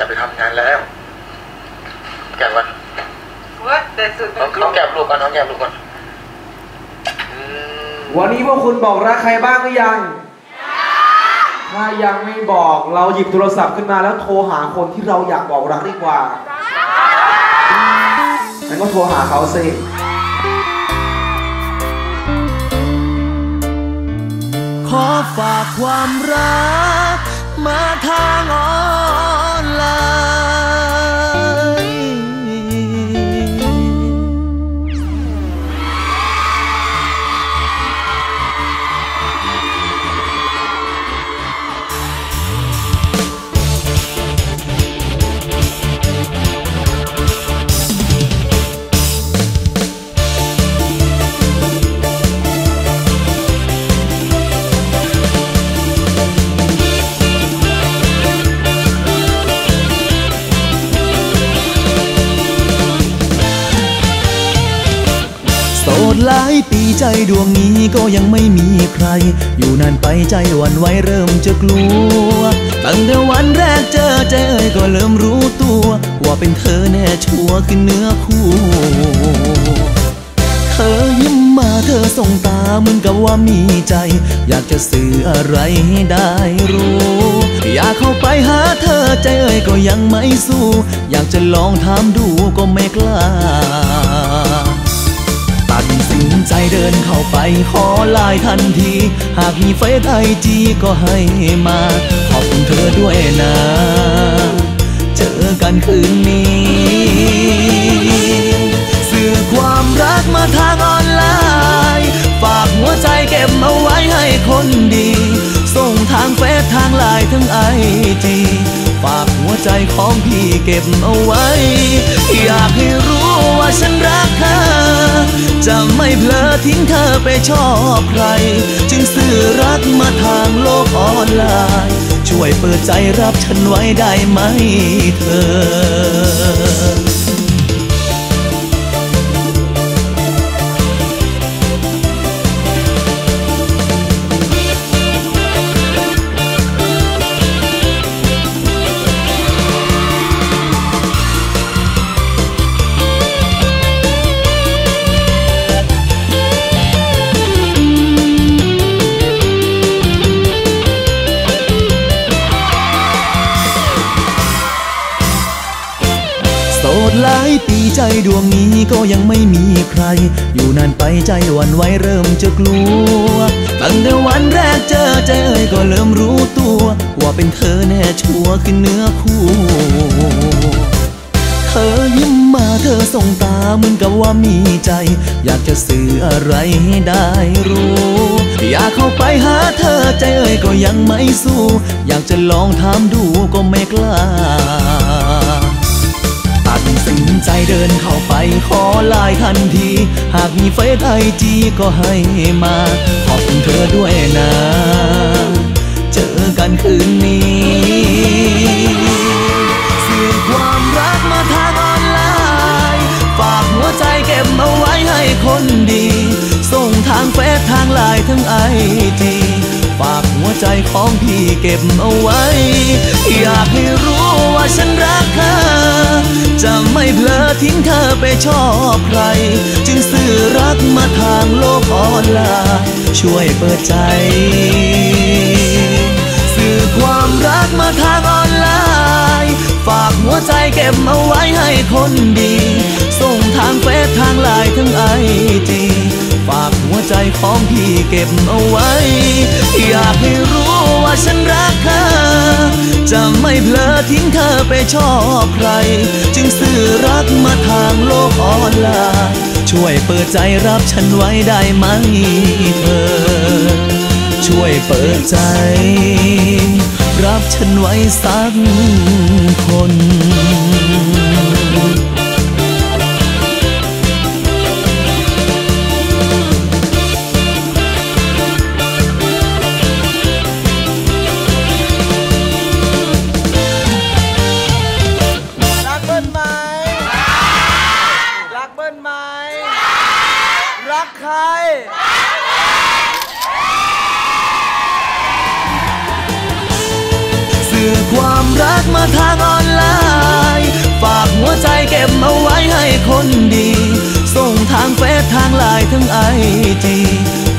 จะไปทำงานแล้วแกะวันว่าแต่สุดน้องน้องแกะลูกก่อนน้องแกะลูกก่อนอืมวันนี้พวกคุณบอกรักใครบ้างหรือยัง ถ้ายังไม่บอกเราหยิบโทรศัพท์ขึ้นมาแล้วโทรหาคนที่เราอยากบอกรักดีกว่างั้นก็โทรหาเขาสิ ขอฝากความรักมาทางออน ดหลายปีใจดวงนี้ก็ยังไม่มีใคร อยู่นานไปใจวันไหวเริ่มจะกลัวตั้งแต่วันแรกเจอเจอก็เริ่มรู้ตัว ว่าเป็นเธอแน่ชัวร์คือเนื้อคู่ เธอยิ้มมาเธอส่งตาเหมือนกับว่ามีใจ อยากจะสื่ออะไรให้ได้รู้ อยากเข้าไปหาเธอใจเอ่ยก็ยังไม่สู้ อยากจะลองถามดูก็ไม่กล้า สินใจเดินเข้าไปขอลน์ทันที หากมีเฟซไอจีก็ให้มา ขอบคุณเธอด้วยนะ เจอกันคืนนี้ สื่อความรักมาทางออนไลน์ ฝากหัวใจเก็บเอาไว้ให้คนดี ส่งทางเฟซทางไลน์ทั้งไอจีฝากหัวใจของพี่เก็บเอาไว้ อยากให้รู้ว่าฉันรักเธอ จะไม่เพลอทิ้งเธอไปชอบใคร จึงสื่อรักมาทางโลกออนไลน์ ช่วยเปิดใจรับฉันไว้ได้ไหมเธอ หลายปีใจดวงนี้ก็ยังไม่มีใคร อยู่นานไปใจวันไหวเริ่มจะกลัว ตั้งแต่วันแรกเจอเจเอก็เริ่มรู้ตัว ว่าเป็นเธอแน่ชัวร์คือเนื้อคู่เธอยิ้มมาเธอส่งตาเหมือนกับว่ามีใจ อยากจะสื่ออะไรให้ได้รู้ อยากเข้าไปหาเธอใจเอ่ยก็ยังไม่สู้ อยากจะลองถามดูก็ไม่กล้า ใจเดินเข้าไปขอไลน์ทันที หากมีเฟซไอจีก็ให้มา ขอบคุณเธอด้วยนะ เจอกันคืนนี้สื่อความรักมาทางออนไลน์ ฝากหัวใจเก็บเอาไว้ให้คนดี ส่งทางเฟซทางไลน์ทั้งไอจีฝากหัวใจของพี่เก็บเอาไว้ อยากให้รู้ว่าฉันรักเธอ ทิ้งเธอไปชอบใคร จึงสื่อรักมาทางโลกออนไลน์ช่วยเปิดใจ สื่อความรักมาทางออนไลน์ ฝากหัวใจเก็บเอาไว้ให้คนดี ส่งทางเฟซทางไลน์ทั้งไอจีฝากหัวใจของพี่เก็บเอาไว้ อยากให้รู้ว่าฉันรักเธอ จะไม่เพลอทิ้งเธอไปชอบใคร จึงสื่อรักมาทางโลกออนไลน์ช่วยเปิดใจรับฉันไว้ได้ไหมเธอ ช่วยเปิดใจ รับฉันไว้สักคนักใครสื่อความรักมาทางออนไลน์ ฝากหัวใจเก็บเอาไว้ให้คนดี ส่งทางเฟซทางไลน์ทั้งไอจี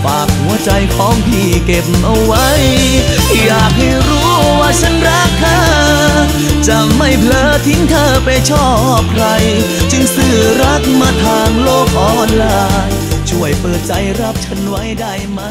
ฝากหัวใจของพี่เก็บเอาไว้ อยากให้รู้ว่าฉันรักเธอ จะไม่เพลอทิ้งเธอไปชอบใคร จึงสื่อรักมาทางโลกออนไลน์ ช่วยเปิดใจรับฉันไว้ได้ไหม